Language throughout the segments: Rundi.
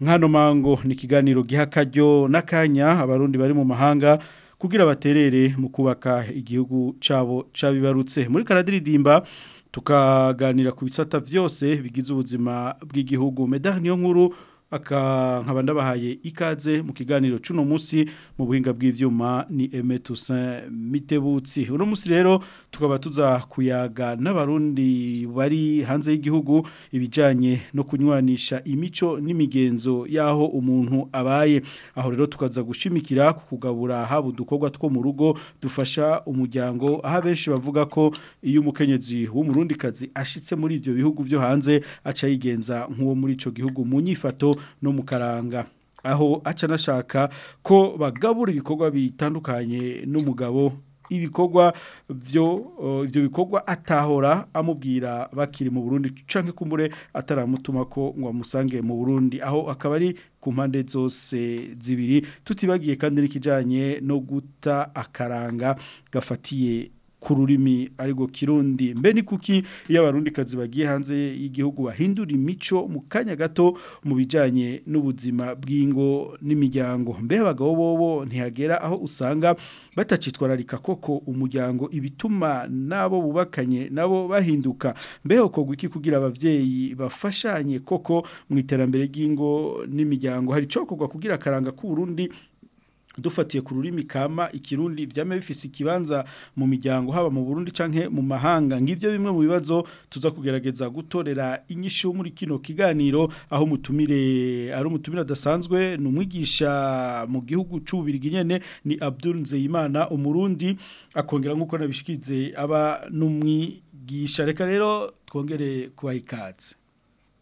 nkano mango ni kiganiro gihakajyo n'akanya abarundi bari mu mahanga kugira baterere mu kubaka igihugu cabo cabibarutse muri karadiridimba tukaganira ku bisata byose bigize ubuzima bw'igihugu medani niyo nkuru nkaba ndabahaye ikaze mu kiganiro cy'uno munsi mu buhinga bw'ibyuma ni emetusa mitebutsi uno munsi rero tukaba tuzakuyaga kuyaga n'abarundi bari hanze y'igihugu ibijyanye no kunywanisha imico n'imigenzo y'aho umuntu abaye aho rero tukaza gushimikira kugabura haba udukorwa two mu rugo dufasha umuryango aha abenshi bavuga ko iyo umukenyezi w'umurundikazi ashyitse muri ibyo bihugu byo hanze aca yigenza nk'uwo muri icyo gihugu mu nyifato no mu aho aca anashaka ko bagabura ibikorwa bitandukanye n'umugabo ibikorwa byo ibyo bikorwa atahora amubwira bakiri mu Burundi canke kumure ataramutuma ko ngo amusange mu Burundi aho akaba ari ku mpande zose zibiri tutibagiye kandi n'ikijanye no guta akaranga gafatiye ku rurimi ariko kirundi mbe ni kuki iyo kazi bagiye hanze y'igihugu bahindura imico mu kanya gato mu bijyanye n'ubuzima bw'ingo n'imiryango mbe abagabo bobo ntihagera aho usanga batacitwararika koko umuryango ibituma n'abo bubakanye nabo bahinduka mbeho kogwa iki kugira ababyeyi bafashanye koko mu iterambere ry'ingo n'imiryango hari cyo kugwa kugira akaranga k'uburundi dufatiye ku rurimi kama ikirundi byame bifise ikibanza mu miryango haba mu Burundi canke mu mahanga ngivyo bimwe mu bibazo tuza kugerageza gutorera inyishu muri kino kiganiro aho mutumire ari umutumire adasanzwe numwigisha mu gihugu cy'ubirigi nyene ni Abdul Nzeyimana umurundi akongera nkuko nabishikize aba numwigisha reka rero twongere kubaha ikaze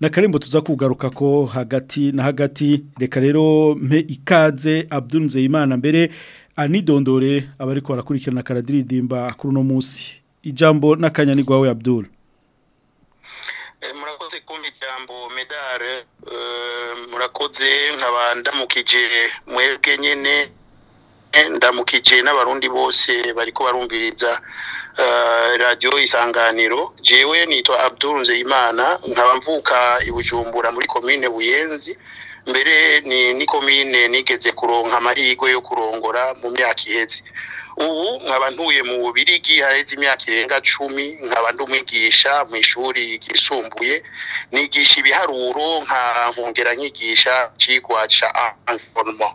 n'akarembo tuza kugaruka ko hagati na hagati reka rero mpe ikaze Abdul Nzeyimana mbere anidondore abariko barakurikirana karadiridimba kuri uno munsi ijambo n'akanya ni rwawe abdul eh, murakoze kumva ijambo medare eh, murakoze nkaba ndamukije mwebwe nyine ndamukije n'abarundi bose bariko barumviriza eh, radiyo isanganiro jewe nitwa abdul nzeyimana nkaba mvuka i bujumbura muri komine buyenzi mbere ni komine nigeze kuronka amahirwe yo kurongora mu myaka iheze ubu nkaba ntuye mu bubirigi hareze imyaka irenga cumi nkaba ndumwigisha mu ishuri ryisumbuye nigisha ibiharuro nkongera nkigisha cigwa ca environnement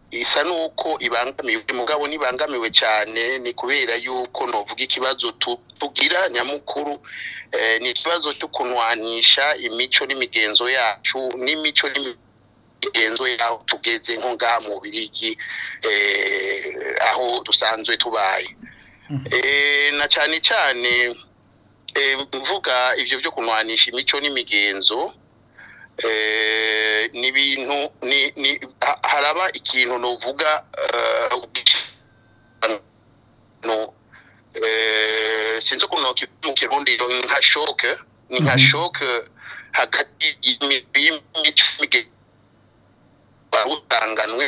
isa nuko ibangamiwe mugabo nibangamiwe cyane ni kubera yuko novuga ikibazo tugira nyamukuru eh, ni ikibazo cyo kunwanisha imico n'imigenzo yacu n'imico n'imigenzo yaho tugeze nko ngaha mu birigi eh, aho dusanzwe tubaye mhm. eh, na cyane cyane mvuga ibyo byo kunwanisha imico n'imigenzo Eh, ni ibintu haraba ikintu nuvuga eh, eh, sinzi ukuntu mu kirundi nka shoke ni nka mhm. shoke hagati y'imico warutanganwe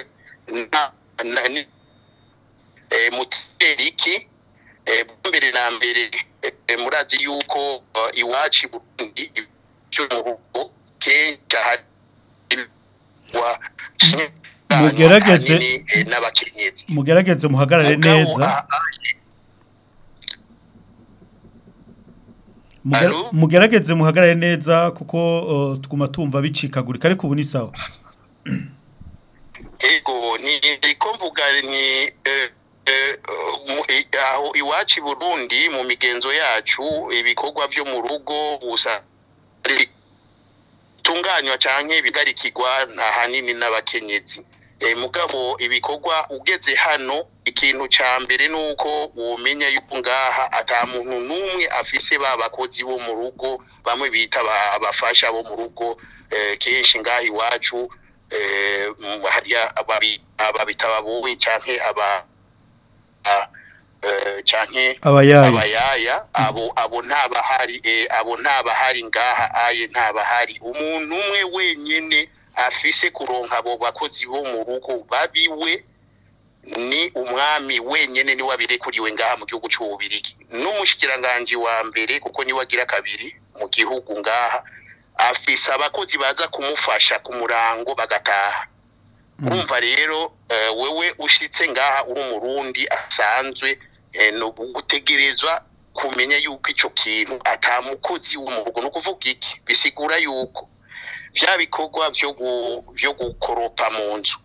muteriki mbere na mbere murazi yuko iwacu i ibyo mu rugo kenshi mugerageze mugerageze muhagarare neza mugerageze muhagarare neza kuko tuguma tumva bicikagurika ariko ubu ni sawa ego ni ko mvuga ni eh, eh, aho iwacu i burundi mu migenzo yacu ibikorwa byo mu rugo gusa bitunganywa cyangwa bigarikirwa ahanini n'abakenyezi eh, mugabo ibikorwa ugeze hano ikintu cya mbere ni uko wumenya yuko ngaha atamuntu n'umwe afise ba bakozi bo mu rugo bamwe bita abafasha bo mu rugo eh, kenshi ngaha iwacu eh, babita babuwe cyane aba ah, canke abayaya abo abo ntabahari eh, abo ntabahari ngaha aye ntabahari umuntu umwe wenyine afise kuronka abo bakozi bo mu rugo babiwe ni umwami wenyine ni wabirekuriwe ngaha mu gihugu cy'ububirigi n’umushyikiranganji wa mbere kuko niwe agira kabiri mu gihugu ngaha afise abakozi baza kumufasha ku murango bagataha mm. urumva rero eh, wewe ushyitse ngaha uri umurundi asanzwe Eh, ni ugutegerezwa kumenya yuko icyo kintu atamukozi w'umuhogo ni ukuvuga iki bisigura yuko bya bikorwa byo gukoropa mu nzu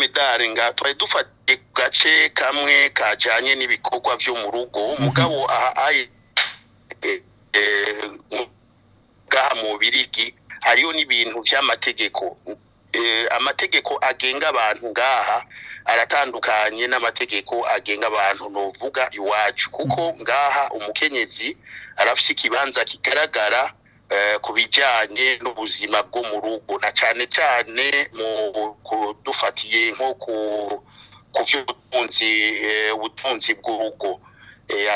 medari nga twari dufatiye gace kamwe kajyanye n'ibikorwa byo mu rugo mhm. umugabo aha ngaha mu birigi hariho n'ibintu by'amategeko eh, amategeko agenga abantu ngaha aratandukanye n'amategeko agenga abantu n'uvuga iwacu kuko ngaha umukenyezi arafite ikibanza kigaragara eh, ku bijyanye n'ubuzima bwo mu rugo na cyane cyane mu kudufatiye nko ku by'ubutunzi eh, ubutunzi bw'urugo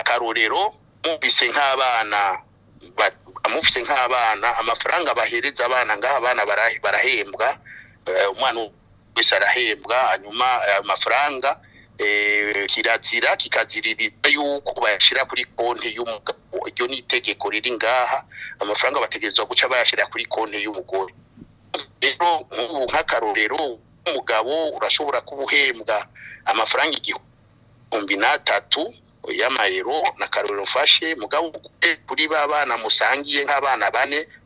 akarorero mubise nk'abana amufise nk'abana amafaranga bahereza abana ngaha abana barahembwa eh, umwana wese arahembwa hanyuma amafaranga eh, kirazira kikaziririza yuko bayashyira kuri konti y'umugabo iryo ni itegeko riri ngaha amafaranga bategerezwa guca bayashyira kuri konti y'umugore rero nk'ubu nk'akarorero umugabo urashobora kuba uhembwa amafaranga igihumbi n'atatu y'amayero na karori mfashe mugabo kuri ba bana musangiye nk'abana bane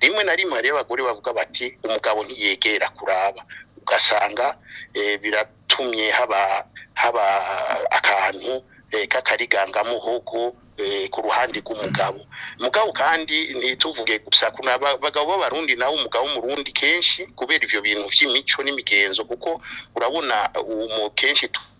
rimwe na rimwe hariyo abagore bavuga bati umugabo ntiyegera kuraba ugasanga eh, biratumye haba haba akantu Eh, k'akarigangamuhugu eh, ku ruhande rw'umugabo mugabo kandi ntituvuge gusa kuna abagabo b'abarundi nawe umugabo w'umurundi kenshi kubera ibyo bintu by'imico n'imigenzo kuko urabona uwo kenshi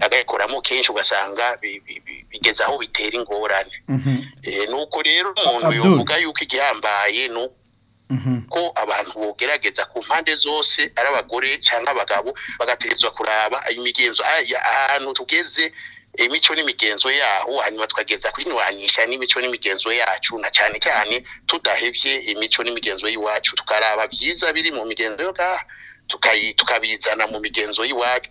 agakoramo kenshi ugasanga bigeze aho bitera ingorane mhm. eh, nuko rero umuntu yovuga yuko igihambaye nuko mhm. ko abantu bogerageza ku mpande zose ari abagore cyangwa abagabo bagatezwa kuraba imigenzo ah, ahantu tugeze imico n'imigenzo yaho hanyuma tukageza kuyinywanisha n'imico n'imigenzo yacu na cyane cyane tudahebye imico n'imigenzo y'iwacu tukaraba byiza biri mu migenzo yo ngaha tukabizana mu migenzo y'iwacu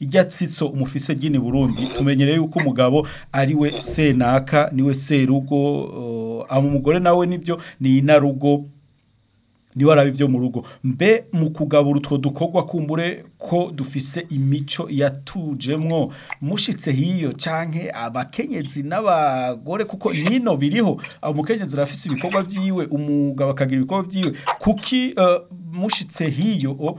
ijya tsitso umufise gini Burundi tumenyere yuko umugabo ari we senaka niwe serugo uh, amumugore nawe nibyo ni inarugo niwe ibyo mu rugo mbe mu kugabura utwo dukorwa kumbure ko dufise imico yatujemwo mushitse hiyo canke abakenyezi n'abagore kuko nino biriho umukenyezi arafise ibikorwa vyiwe umugabo akagira ibikorwa vyiwe kuki uh, mushitse hiyo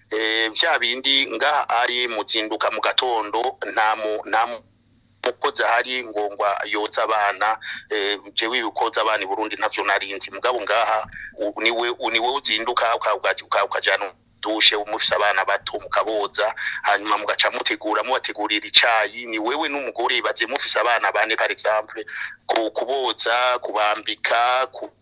eh, bya bindi ngaha ari muzinduka mu gatondo nta mu kuko zahari ngongwa yotsa abana eh, jewe ibikoza abana Burundi ntavyo narinzi mugabo ngaha niwe niwe uzinduka ukajana dushe umufise abana bato mukaboza hanyuma mugaca mutegura mubategurira icayi ni wewe n'umugore baziye mufise abana bane par exemple kuboza kubambika ku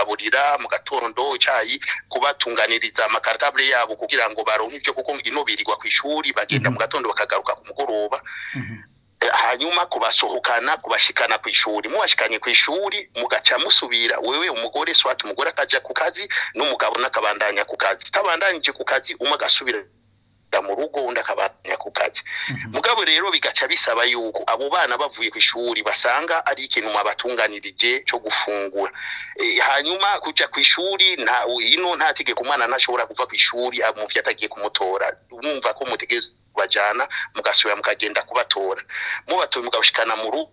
kubagaburira mu gatondo icyayi kubatunganiriza amakaritable yabo kugira ngo baronke ibyo kuko ngino birirwa ku ishuri bagenda mhm. mu gatondo bakagaruka ku mugoroba mhm. eh, hanyuma kubasohokana kubashikana ku ishuri mubashikanye ku ishuri mugaca musubira wewe umugore swati umugore akaja ku kazi n'umugabo n'akabandanya ku kazi tabandanije ku kazi umwe agasubira mu rugo undi akabandanya ku kazi mhm. mugabo rero bigaca bisaba yuko abo bana bavuye ku ishuri basanga ari ikintu batunganirije cyo gufungura e, hanyuma kujya ku ishuri ino nta tegeko umwana ntashobora kuva ku ishuri amubye atagiye kumutora mwumva ko mutegereza bajyana mugasubira mukagenda kubatora mubatoye mugashikana mu rugo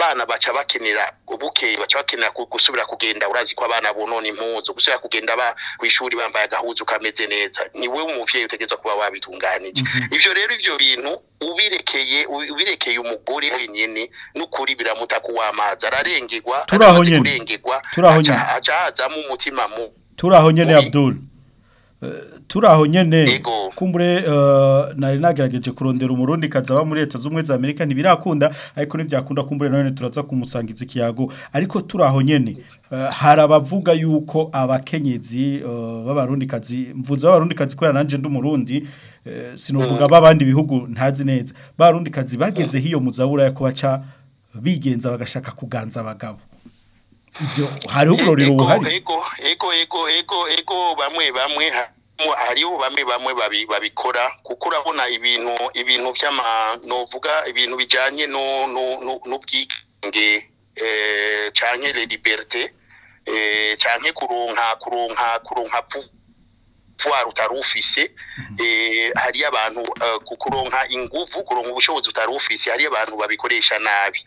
bana baca bakenera ubukeye baca bakenera gusubira kugenda urazi ko abana bunona impuzu gusubira kugenda ba ku ishuri bambaye agahuzu kameze neza ni we umuvyeyi utegezwa kuba wabitunganije mhm. ivyo rero ibyo bintu ubirekeye ubirekeye umugore wenyene n'ukuri biramuta kuwamaza ararengerwa turaho nyene turaho nyene aca hazamo umutima mu turaho nyene Abdul turi aho kumbure uh, nari nagerageje kurondera umurundi aba muri leta zUmwe za amerika ntibirakunda ariko ntibyakunda kumbure none turaza kumusangiza ikiyago ariko turi aho nyine uh, hari abavuga yuko abakenyezi uh, b'abarundikazi mvuze b'abarundikazi kubera nanjye ndi umurundi sinuvuga mm. b'abandi bihugu ntazi neza barundikazi bagenzeho mm. iyo muzabura ya kubaca bigenza bagashaka kuganza abagabo ibyo hariho uburorero buhari ego bamwe bamwe hariho bamwe bamwe babikora kuko urabona ibintu ibintu by'ama novuga ibintu bijyanye n'ubwigenge eh, cyane le liberite eh, cyane kuronka kuronka kuronka pouvoir utari ufise mhm. eh, hariyo abantu kuronka ingufu kuronka ubushobozi utari ufise hariyo abantu babikoresha nabi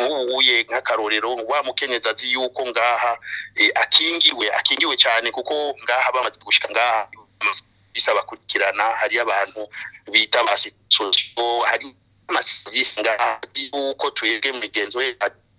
nk'uwuye nk'akarorero wa mukenyezi azi yuko ngaha e, akingiwe akingiwe cyane kuko ngaha bamaze gushyika ngaha bisaba kurikirana hari abantu bita ba sosiyete hari amasosiyete ngaha yuko twebwe migenzo e,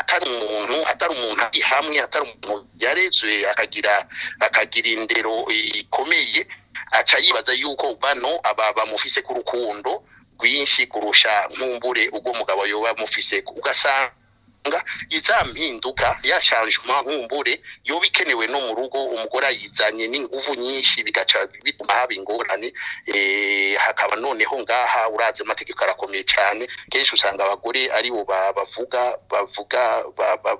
atari umuntu atari umuntu ari atari umuntu yarezwe akagira akagira indero ikomeye aca yibaza yuko bano aba bamufise ku rukundo rwinshi kurusha nkumbure ubwo mugabo yoba amufise ugasanga izampinduka yashanje umuhabumbure yo bikenewe no mu rugo umugore ayizanye n'ingufu nyinshi bigaca bituma haba ingorane eh, hakaba noneho ngaha urazi amategeko arakomeye cyane kenshi usanga abagore ari bo bavuga bavuga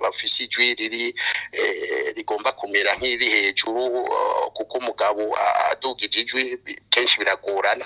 bafise ijwi riri eh, rigomba kumera nk'iri hejuru oh, kuko umugabo adugije ijwi kenshi biragorana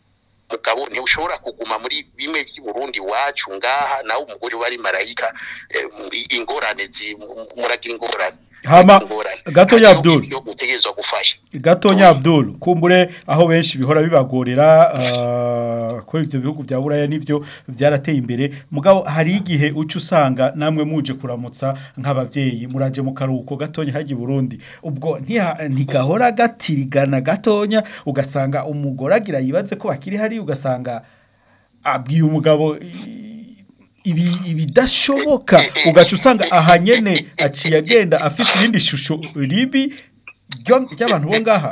mugabo ntibushobora kuguma muri bimwe by'uburundi wacu ngaha nawe umugore wari marayika eh, ingorane muragira ingorane hama gato nyabdul gato nyabdul kumbure aho benshi bihora bibagorera ah, ko ibyo bihugu bya buraya nibyo byarateye imbere mugabo hari igihe ucu usanga namwe muje kuramutsa nk'ababyeyi muraje mu karuko gatonya hajya Burundi ubwo nti ntigahora gatirigana gatonya ugasanga umugore agira yibaze ko bakiri hari ugasanga abwiye umugabo ibidashoboka eh, eh. ugaca usanga aha nyine aciye agenda afite irindi shusho ribi ry'abantu bo ngaha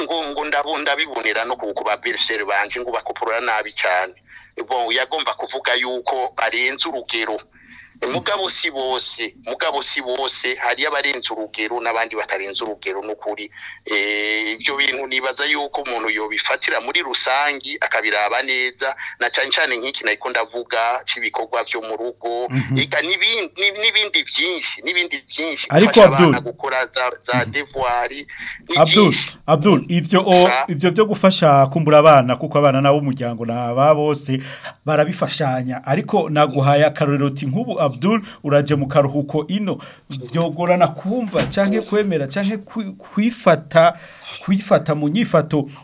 ngo ngo ngo ndabibonera no ku babereseri banje ngo bakoporora nabi cyane bon yagomba kuvuga yuko arenze urugero mugabo si bose mugabo si bose hari abarenze urugero n'abandi batarenze urugero n'ukuri eh, ibyo bintu nibaza yuko umuntu yobifatira muri rusange akabiraba neza na cyane cyane nk'iki nari ndavuga cy'ibikorwa byo mu rugo mhm. n'ibindi byinshi n'ibindi byinshi ariko abdul gukora za mhm. devuwari abdul abdul ibyo byo gufasha kumbura abana kuko abana nabo umuryango ni aba bose barabifashanya ariko naguhaye akaruhuti nk'ubu Abdul uraje mu karuhuko ino byogorana kumva canke kwemera canke kwifata kwifata mu nyifato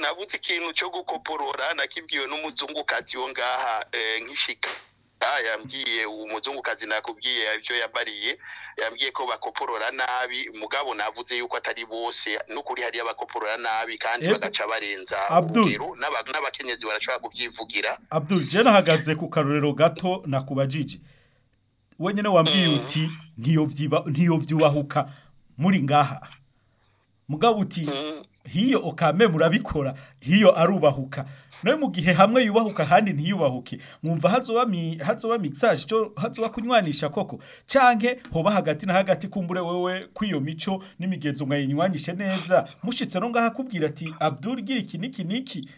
navuze ikintu cyo gukoporora nakibwiwe n'umuzungu kati yo ngaha eh, nkishika yambwiye uwo muzungukazi nakubwiye ibyo yambariye yambwiye ko bakoporora nabi mugabo navuze yuko atari bose n'ukuri hariya abakoporora nabi kandi bagaca barenza urugero n'abakenyezi barashobora kubyivugira abdul jena ahagaze ku karorero gato nakubajije wenyine wambwiye mm. uti ntiyobyubahuka muri ngaha mugabo uti mm. hiyo ukame murabikora hiyo arubahuka nawe mu gihe hamwe yubahuka ahandi ntiyubahuke mwumva hazoba hazoba mixage cyo hazoba kunywanisha koko canke hoba hagati na hagati kumbure wewe kwiyo mico n'imigenzo mwayinywanishe neza mushitse no ngaha kubwira ati Abdul gira iki niki niki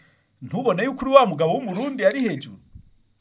ntubone yuko uri wa mugabo w'umurundi ari hejuru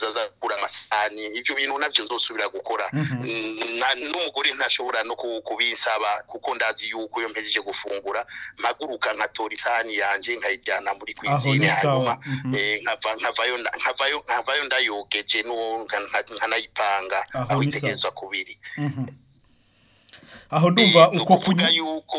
zazakura amasahani ibyo bintu nabyo nzosubira gukora mhm. n'umugore ntashobora no kubinsaba kuko ndazi yuko iyo mpejeje gufungura mpaguruka nkatora isahani yanjye nkayijyana muri kwizine hanyuma mhm. eh, nkavayo ndayogeje nkanayipanga aho itegereza kubiri mhm. aho eh, ndumva uko kunyura yuko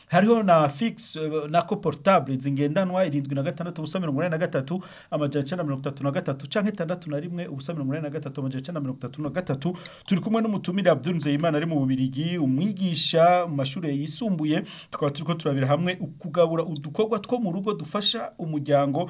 hariho na fix eh, nako portable zingendanwa irindwi na gatandatu ubusa mirongo inani na gatatu amajana icenda mirongo itatu na gatatu canke itandatu na rimwe ubusa mirongo inani na gatatu amajana icenda mirongo itatu na gatatu turi kumwe n'umutumire Abdul Nzeyimana ari mu Bubirigi umwigisha mu mashuri yisumbuye tukaba turiko turabira hamwe ukugabura udukorwa two mu rugo dufasha umuryango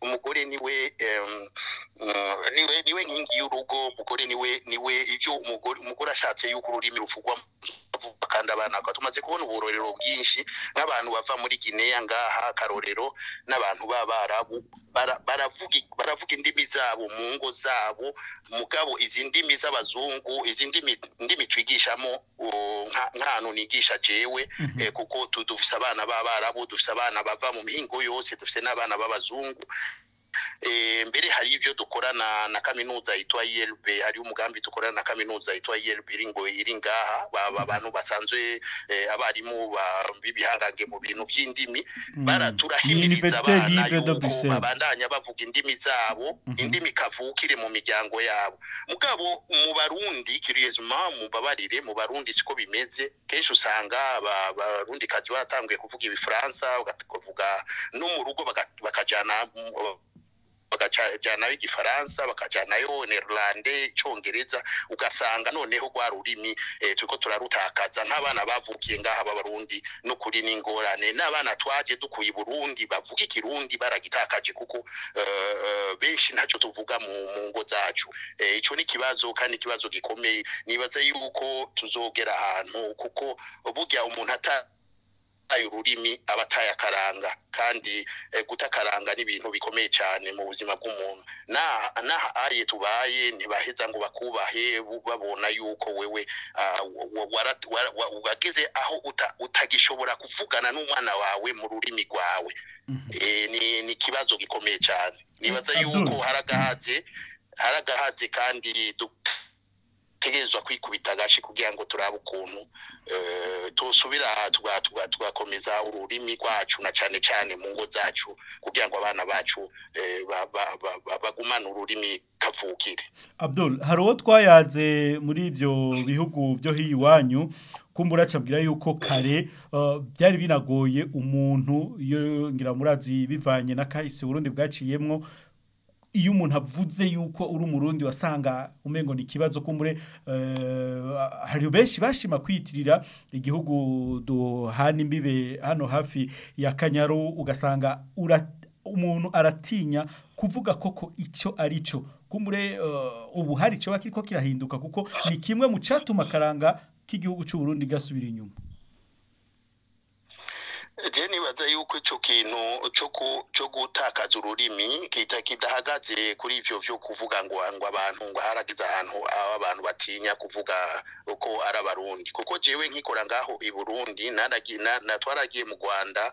umugore mm, niwe niwe nkingi y'urugo umugore niwe niwe ibyo umugore ashatse y'uko ururimi ruvugwa kandi abana bakaba tumaze kubona uburorero bwinshi nk'abantu bava muri gineya ngaha akarorero n'abantu b'abarabu baravuga indimi zabo mu ngo zabo mugabo izi ndimi z'abazungu izi ndimi twigishamo nka nigisha jewe mhm. eh, kuko dufite abana b'abarabu dufite abana bava mu mihingo yose dufite n'abana b'abazungu Eh, mbere hari ibyo dukorana na kaminuza yitwa ILB hari umugambi dukorana na kaminuza yitwa ILB iringo baba abantu basanzwe eh, abarimu bibihangange mu bintu by'indimi hmm. baraturahimiriza abana yuko babandanya bavuga indimi zabo hmm. indimi kavukire mu miryango yabo mugabo mu barundi kiriyezuma mu mu barundi siko bimeze kenshi usanga abarundi kazi batanguye kuvuga ibifaransa bakavuga no mu rugo bakajyana bakajyanayo igifaransa bakajyanayo nerulande icyongereza ugasanga noneho rwa rurimi eh, turiko turarutakaza nk'abana bavukiye ngaha b'abarundi no kuri n'ingorane n'abana twaje dukuye burundi bavuga ikirundi baragitakaje kuko eh, eh, benshi ntacyo tuvuga mu ngo zacu icyo ni ikibazo kandi ikibazo gikomeye nibaza yuko tuzogera ahantu kuko burya umuntu ataye ururimi aba ataye akaranga kandi gutakaranga eh, n'ibintu bikomeye cyane mu buzima bw'umuntu n'aha ariye tubaye ntibaheza ngo bakubahe babona yuko wewe ah, wageze aho utagishobora kuvugana n'umwana wawe mu rurimi rwawe mhm. eh, ni ikibazo gikomeye cyane nibaza yuko haragahatse haragahatse kandi dupfa dutegerezwa kwikubita agace kugira ngo turabe ukuntu eh, tusubira tugakomeza ururimi rwacu na cyane cyane mu ngo zacu kugira ngo abana bacu eh, bagumane ururimi kavukire abdul hari uwo twayanze muri ibyo bihugu byo iwanyu kumbura cyabwira yuko kare eh, byari binagoye umuntu iyo ngira murazi bivanye na kahise Burundi bwaciyemo. iyo umuntu avuze yuko uri umurundi wasanga umengo ni ikibazo kumure eh, hari benshi bashima kwiyitirira igihugu duhana imbibe hano hafi ya kanyaru ugasanga umuntu aratinya kuvuga koko icyo ari cyo kumure eh, ubu hari icyo bakiri kirahinduka kuko ni kimwe mu cyatuma akaranga k'igihugu cy'uburundi gasubira inyuma je nibaza yuko ico kintu co gutakaza ururimi kita kidahagaze kuri ivyo vyo kuvuga ngo ngo abantu ngo haragize ahantu aho abantu batinya kuvuga uko ari abarundi kuko jewe nkikora ngaho i Burundi naragina natwaragiye mu Rwanda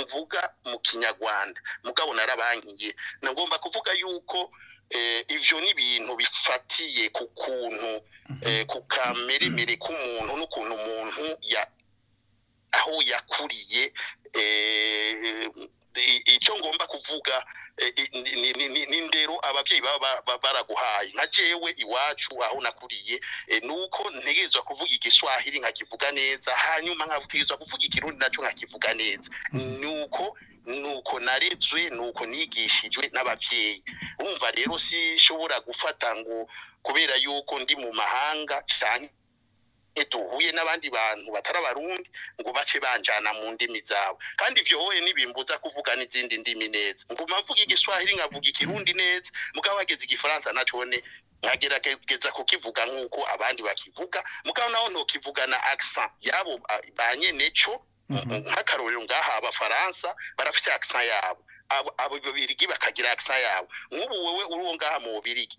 mvuga mu kinyarwanda mugabo narabangiye ni kuvuga yuko eh, ibyo ni ibintu bifatiye ku kuntu mhm. eh, ku kameremere k'umuntu n'ukuntu umuntu aho yakuriye eh, icyo ngomba kuvuga e, ni ndero ababyeyi baba baraguhaye nka jewe iwacu aho nakuriye e, ni uko ntegerezwa kuvuga igiswahili nkakivuga neza hanyuma nkategerezwa kuvuga ikirundi nacyo nkakivuga neza ni uko nuko narezwe nuko nigishijwe n'ababyeyi urumva rero sinshobora gufata ngo kubera yuko ndi mu mahanga cyane duhuye n'abandi bantu batari abarundi ngo bace banjana mu ndimi zabo kandi ibyo wowe ntibimbuza kuvuga n'izindi ndimi neza nguma mvuga igiswahili nkavuga ikirundi neza mugabo wageze igifaransa nacone nkagerageza kukivuga nk'uko abandi bakivuga mugabo naho ntukivugana accent yabo banye neco mhm. nk'akarorero ngaha abafaransa barafite accent yabo abo babirigi bakagira accent yabo nk'ubu wowe uri ngaha mu bubirigi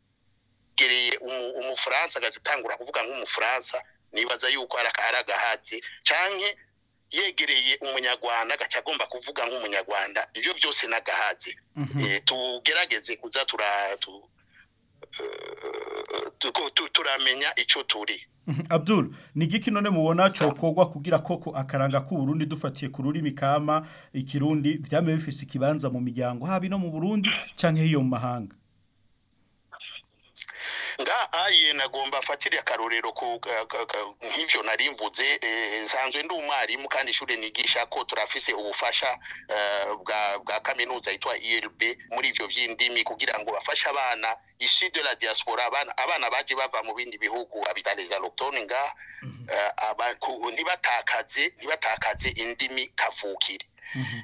ugereye umufaransa agaca kuvuga nk'umufaransa nibaza yuko ari agahatsi cyangwa yegereye umunyarwanda agaca agomba kuvuga nk'umunyarwanda ibyo byose ni agahatsi mhm. eh, tugerageze kuza eh, turamenya icyo turi mhm. abdul ni igiki none mubona cyokorwa kugira koko akaranga k'uburundi dufatiye ku rurimi kama ikirundi byame bifise ikibanza mu miryango haba no mu burundi cyangwa iyo mu mahanga nga aye nagomba afatire akarorero nk'ivyo nari mvuze eh, nsanzwe ndi umwarimu kandi ishuri nigisha ko turafise ubufasha eh, bwa kaminuza yitwa ELB muri ivyo vy'indimi kugira ngo bafashe abana ici de la diaspora abana baje bava mu bindi bihugu abitaliza lockdown nga mhm. eh, ntibatakaze ntibatakaze indimi kavukire mhm.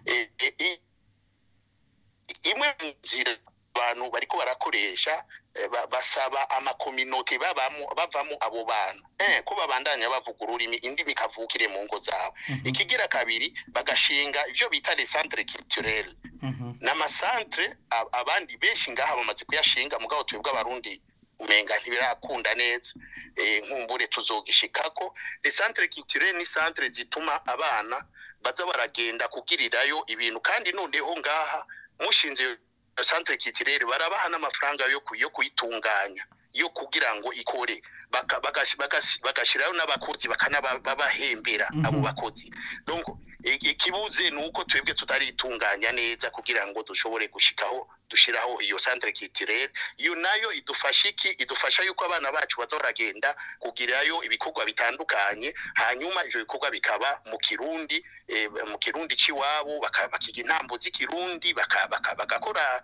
imwe nzira abantu bariko barakoresha Eh, basaba amakominote bavamo abo bantu eh, ko babandanya bavuga ururimi indi ikavukire mu ngo zawe mhm. ikigira kabiri bagashinga ibyo bita santere kiturere ni abandi benshi ngaha bamaze kuyashinga mu twebwe bw'abarundi umenga ntibirakunda neza eh, nkumbure tuzogishikako santere kiturere ni santere zituma abana baza baragenda kugirirayo ibintu kandi noneho ngaha mushinze santere kitirere barabaha n'amafaranga yo kuyitunganya yo kugira ngo ikore bagashyiraho n'abakozi bakanabahembera mhm. abo bakozi ikibuze e, e, ni uko twebwe tutaritunganya neza kugira ngo dushobore gushyikaho dushyiraho iyo santire kitirere iyo nayo idufasha iki idufasha yuko abana bacu bazoragenda kugirayo ibikorwa bitandukanye hanyuma ibyo bikorwa bikaba mu kirundi e, mu kirundi cy'iwabo bakiga intambuzi z'ikirundi bagakora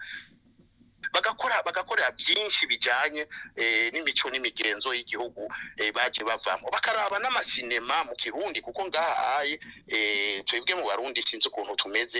bagakora bagakorera byinshi bijyanye eh, n'imico n'imigenzo y'igihugu eh, bagiye bavamo bakaraba n'amasinema mu kirundi kuko ngaha eh, twebwe mu barundi sinzi ukuntu tumeze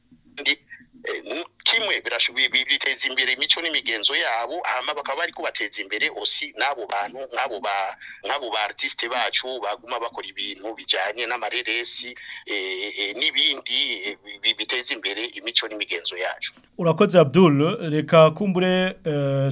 Eh, kimwe biteza imbere imico n'imigenzo yabo hanyuma bakaba bari kubateza imbere osi n'abo bantu nk'abo ba artisite bacu baguma bakora ibintu bijyanye n'amareresi eh, eh, n'ibindi biteza imbere imico n'imigenzo yacu urakoze abdul reka kumbure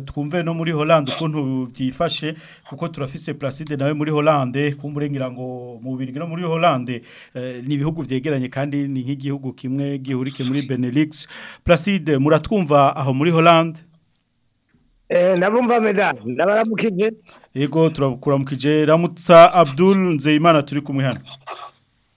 twumve no muri Holland ukuntu byifashe kuko turafise Placide nawe muri Hollande kumurengera ngo mu no muri Hollande eh, ni ibihugu vyegeranye kandi ni nk'igihugu kimwe gihurike muri Benelux Placide muratwumva aho muri Hollande Eh nabumva meda ndabaramukije Yego turakuramukije Ramutsa Abdul Nzeyimana turi kumwe hano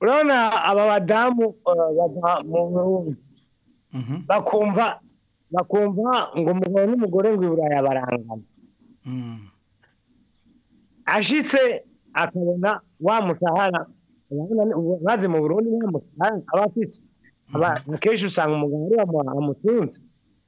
urabona aba badamu uh, mhm. bakumva bakumva ngo umugabo n'umugore ngo iburaya barangana mm. ashitse akabona wa mushahara maze mu burundi wa mushahara aba afite akenshi mm. usanga umugabo ariwe amutunze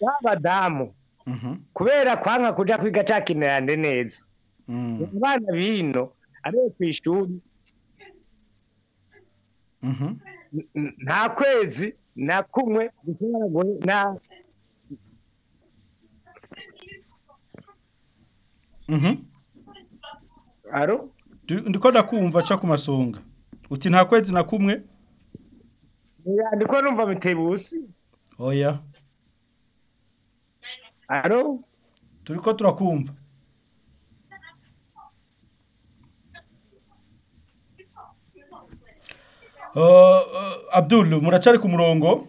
b'abadamu mm-hmm. kubera kwanga kujya kwiga cakinirande neza mm. abana bino ariwe ku ishuri mm-hmm. nta kwezi na kumwe gushobora guhera Mhm. aro ndiko ndakumva cha ku masonga uti nta kwezi na kumwe ndiko numva mitebusi oya aro turiko turakumva Uh, uh, Abdul muracari kumurongo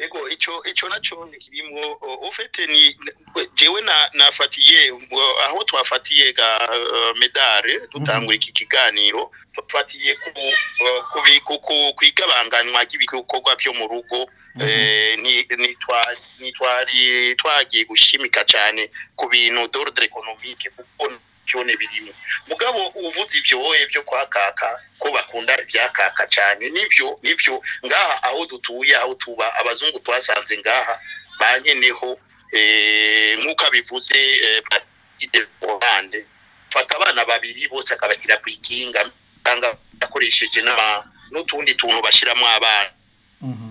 ego ico ico naco kirimwo ofete ni jewe na nafatiye aho twafatiye ga uh, eh, medare mhm. dutangura iki kiganiro twafatiye ku ku ku kwigabanganywa ry'ibikorwa vyo mu rugo mhm. eh, ni twari twagiye gushimika cyane ku bintu d'ordre économique kuko byone birimo mugabo uvuze ivyo wowe byo kwa kaka ko bakunda ibya kaka cyane nivyo nivyo ngaha aho dutuye aho tuba abazungu twasanze ngaha banyeneho eh, nk'uko abivuze Hollande eh, fata abana babiri bose akabashyira ku ikinga akoresheje n'utundi tuntu bashyiramo abana mhm.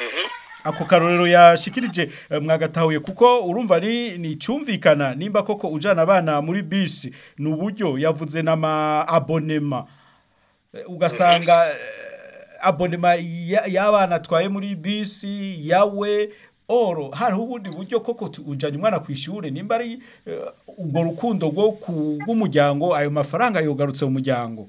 mhm. ako karorero yashikirije mwagatahuye kuko urumva ni nicumvikana nimba koko ujana abana muri bisi ni uburyo yavuze n'ama abonema ugasanga mhm. abonema y'abana atwaye muri bisi yawe oro hariho ubundi buryo koko ujyana umwana ku ishuri nimba ari eh, ubwo rukundo rwo rw'umuryango ayo mafaranga yugarutse mu muryango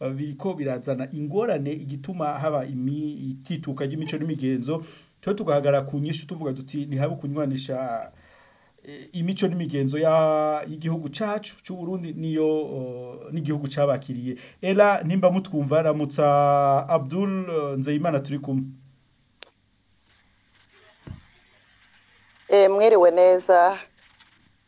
eh, biriko birazana ingorane igituma haba itituka ry'imico n'imigenzo tuba tugahagarara ku nyinshi tuvuga duti ntihabe kunywanisha Eh, imico n'imigenzo ya igihugu cyacu cy'u Burundi niyo n'igihugu cyabakiriye era nimba mutwumva ramutsa Abdul eh, Nzeyimana turi kumwe eh neza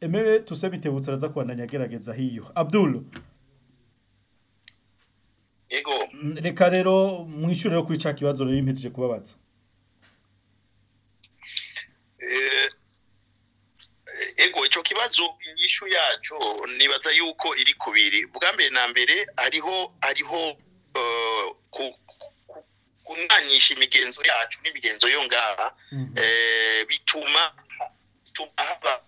emewe tuseme itebutse araza kubandanya agerageza hiyo abdul yego mm, reka rero mwishyure yo kwica ikibazo rero yimpejeje kubabaza eh, ego icyo kibazo inyishu yacu nibaza yuko iri kubiri bwa mbere na mbere hariho hariho eh, kunyanyisha imigenzo yacu n'imigenzo yo ngaha mm-hmm. eh, bituma haba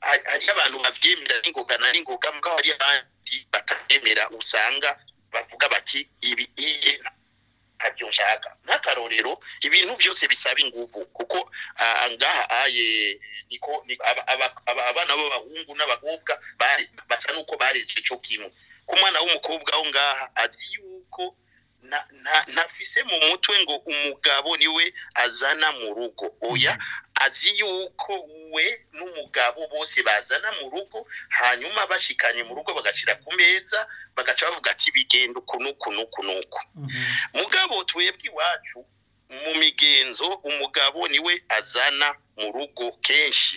hariyo abantu babyemera n'ingoga na n'ingoga mbwa hari abandi batabyemera usanga bavuga bati ibi iye ntabyo nshaka nk'akarorero ibintu byose bisaba ingufu kuko ngaha aye niko abana b'abahungu n'abakobwa basa n'uko bareze cyo kimwe ku mwana w'umukobwa aho ngaha azi yuko ntafise mu mutwe ngo umugabo niwe azana mu rugo oya mm-hmm. azi yuko we n'umugabo bose bazana mu rugo hanyuma bashikanye mu rugo bagashyira ku meza bagaca bavuga ati bigenda uku n'uku n'uku n'uku mm-hmm. mugabo twebwe iwacu mu migenzo umugabo niwe azana mu rugo kenshi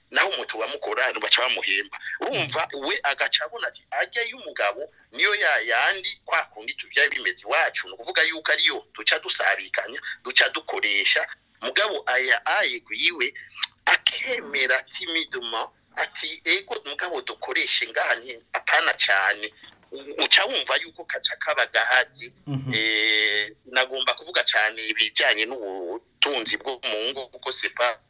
naho umutu bamukorana baca bamuhemba urumva mhm. we agaca abona ati ajya y'umugabo niyo yayandi kwa kundi tubyaye bimeze iwacu ni ukuvuga yuko ariyo duca dusabikanya duca dukoresha mugabo aya aye kuyiwe akemera timidement ati ego mugabo dukoreshe ngaha apana cyane uca wumva yuko kaca kaba gahazi mhm. eh, nagomba kuvuga cyane ibijyanye n'ubutunzi bwo mu ngo kuko sepa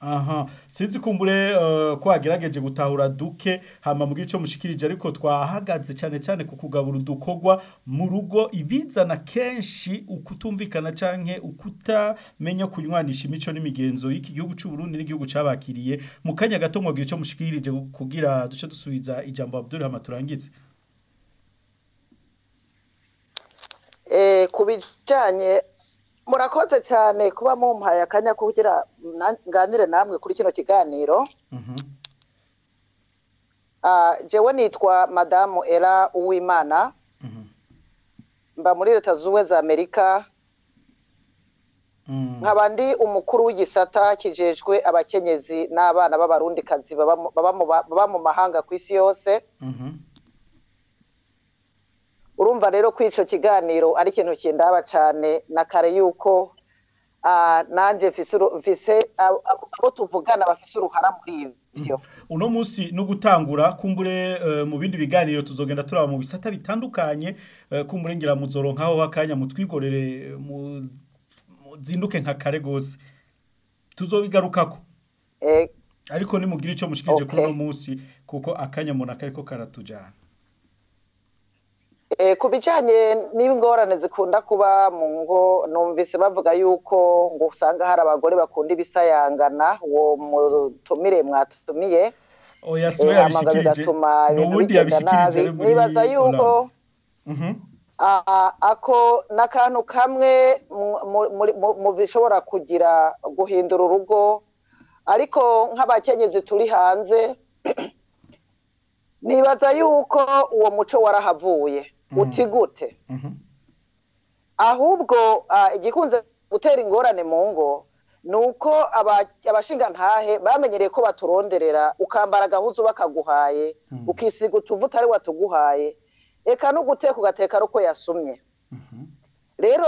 aha sinzi kumbure eh, ko wagerageje gutahura duke hama mu gice mushikirije ariko twahagaze cyane cyane ku kugabura udukorwa mu rugo ibizana kenshi ukutumvikana canke ukutamenya kunywanisha imico n'imigenzo y'iki gihugu cy'u Burundi n'igihugu cyabakiriye mu kanya gato mu gice mushikirije kugira duce dusubiza ijambo Abdul Hamaturangize eh kubijanye murakoze cyane kuba mumpaye akanya kugira nganire namwe kuri kino kiganiro mhm. ah, jewe nitwa madamu era uwimana mhm. mba muri leta z'uwe za amerika mm. nkaba ndi umukuru w'igisata kijejwe abakenyezi n'abana b'abarundikazi baba mu mahanga ku isi yose mhm. urumva rero ko icyo kiganiro ari ikintu kindaba cyane na kare yuko nanjye mfise abo tuvugana bafise uruhara muri ibyo uno munsi no gutangura kumbure e, mu bindi biganiro tuzogenda turaba mu bisata bitandukanye e, kumbure ngira muzoro nkaho bakanya mutwigorere muzinduke nka kare gose tuzobigarukako eh. ariko nimugire icyo mushikirije kuri uno munsi kuko akanya umuntu akariko karatujyana Eh, ku bijyanye n'ingorane zikunda kuba mu ngo numvise bavuga yuko ngo usanga hari abagore bakunda ibisayangana uwo mutumire mwatumiye eh, amagambo bigatuma ibintu bigenda nabi nibaza yuko mhm. ako ni akantu kamwe mu bishobora kugira guhindura urugo ariko nk'abakenyezi turi hanze nibaza yuko uwo muco warahavuye Mm-hmm. uti gute mm-hmm. ahubwo uh, igikunze gutera ingorane mu ngo ni uko abashingantahe bamenyereye ko baturonderera ukambara agahuzu bakaguhaye mm-hmm. ukisiga utuvuta ari watuguhaye reka no guteka ugateka ari uko yasumye rero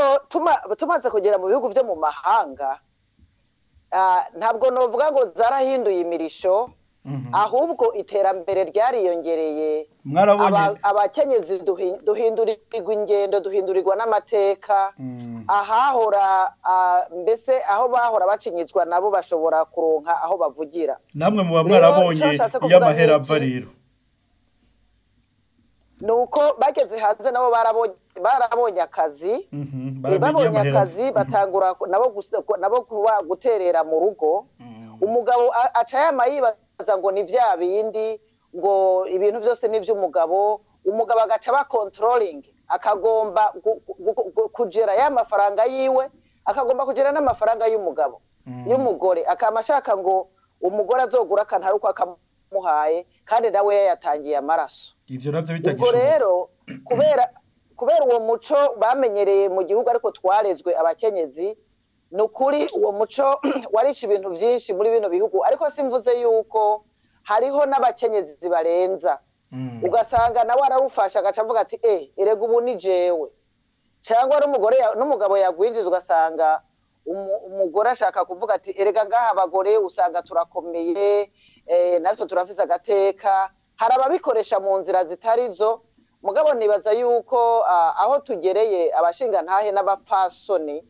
tumaze kugera mu bihugu byo mu mahanga uh, ntabwo navuga ngo zarahinduye imirisho Mhm. ahubwo iterambere ryariyongereye abakenyezi duhindurirwa ingendo duhindurirwa n'amateka mhm. ahahora mbese aho bahora bacinyizwa nabo bashobora kuronka aho bavugira namwe muba mwarabonye iyo apfa rero ni uko bageze hanze nabo barabonye akazi mhm. babonye akazi batangura nabo guterera mu rugo umugabo aca yama ngo ni bya bindi ngo ibintu byose ni by’umugabo umugabo agaca aba akagomba kugera ya mafaranga yiwe akagomba kugera n'amafaranga y'umugabo mm. y'umugore akaba ashaka ngo umugore azogura akantu ari uko akamuhaye kandi nawe yayatangiye amaraso ubwo rero kubera kubera uwo muco bamenyereye mu gihugu ariko twarezwe abakenyezi ni ukuri uwo muco warishe ibintu byinshi muri bino bihugu ariko simvuze yuko hariho n'abakenyezi barenza mm. ugasanga nawe arawufasha agaca avuga ati e erega ubu ni jewe cyangwa n'umugore n'umugabo yagwinjiza ugasanga umugore ashaka kuvuga ati erega ngaha abagore usanga turakomeye eh, natwe turafize agateka hari ababikoresha mu nzira zitari zo mugabo nibaza yuko ah, aho tugereye abashinga ntahe n'abapfasoni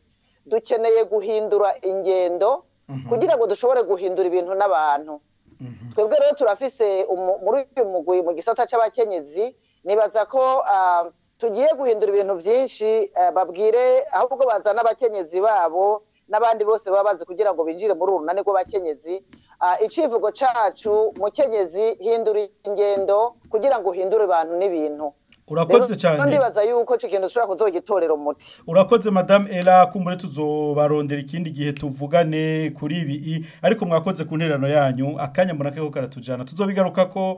dukeneye guhindura ingendo mhm. kugira ngo dushobore guhindura ibintu n'abantu mhm. twebwe rero turafise muri uyu mugwi mu gisata cy'abakenyezi nibaza ko ah, tugiye guhindura ibintu byinshi eh, babwire ahubwo bazana abakenyezi babo n'abandi bose baba bazi kugira ngo binjire muri uru runani rw'abakenyezi ah, icivugo cyacu mukenyezi hindura ingendo kugira ngo uhindure abantu n'ibintu urakoze cyane ndibaza yuko icyo kintu ushobora kuzogitorera umuti urakoze madame era kumbure tuzobarondera ikindi gihe tuvugane kuri ibi ariko mwakoze ku nterano yanyu akanya mbona ko karatujyana tuzobigaruka ko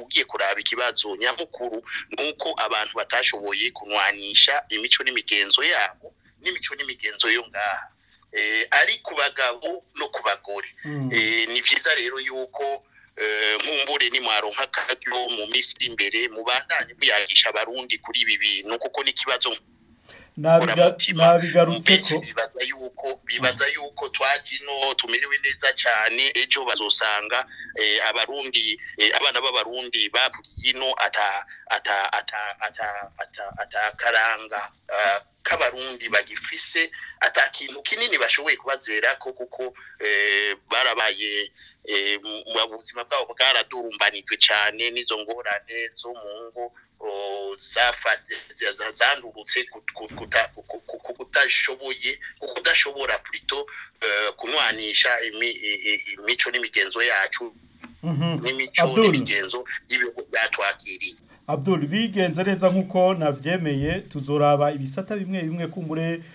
ugiye kuraba ikibazo nyamukuru ni uko abantu batashoboye kunwanisha imico n'imigenzo yabo n'imico n'imigenzo yo ngaha eh, ari ku bagabo no ku bagore mm. eh, ni byiza rero yuko nkumbure nimaronka akaryo mu minsi iri imbere mu bandanye muyagisha abarundi kuri ibi bintu kuko n'ikibazo nabigarutse bibaza yuko bibaza yuko twagino tumerewe neza cyane ejo bazosanga eh, abarundi eh, abana b'abarundi babyino ata ata ata ata ata atakaranga eh, k'abarundi bagifise ata kintu kinini bashoboye kubazera ko kuko barabaye Eh, ubuzima bwabo bwaradurumbanijwe cyane n'izo ngorane zo mu ngo zandurutse ku kudashoboye ku kudashobora purito eh, kunwanisha imico n'imigenzo yacu mhm. n'imico n'imigenzo y'ibihugu byatwakiriye Abdul bigenze neza nkuko nabyemeye tuzoraba ibisata bimwe bimwe kumbure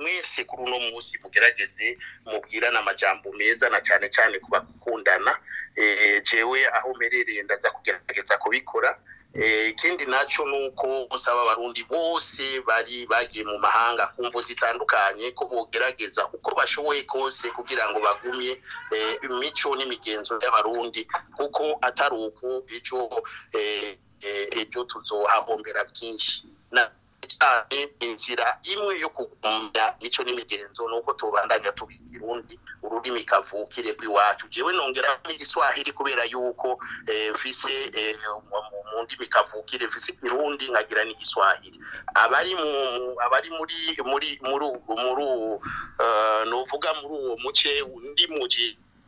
mwese kuri uno munsi mugerageze mubwirana amajambo meza na cyane cyane ku bakundana eh, jewe aho mperereye ndaza kugerageza kubikora Eh, ikindi nacyo ni uko usaba abarundi bose bari bagiye mu mahanga ku mvu zitandukanye ko bogerageza uko bashoboye kose kugira ngo bagumye eh, imico n'imigenzo y'abarundi kuko atari uko eh, ejo tuzohahombera byinshi cyane inzira imwe yo kugunda imico n'imigenzo ni uko tubandanya tubigira undi ururimi kavukire rw'iwacu jewe nongeraho igiswahili kubera yuko eh, mfise eh, mu ndimi kavukire mfise ikirundi nkagira n'igiswahili abari mu abari muri muri muri muri eh, nuvuga muri uwo muce undi muji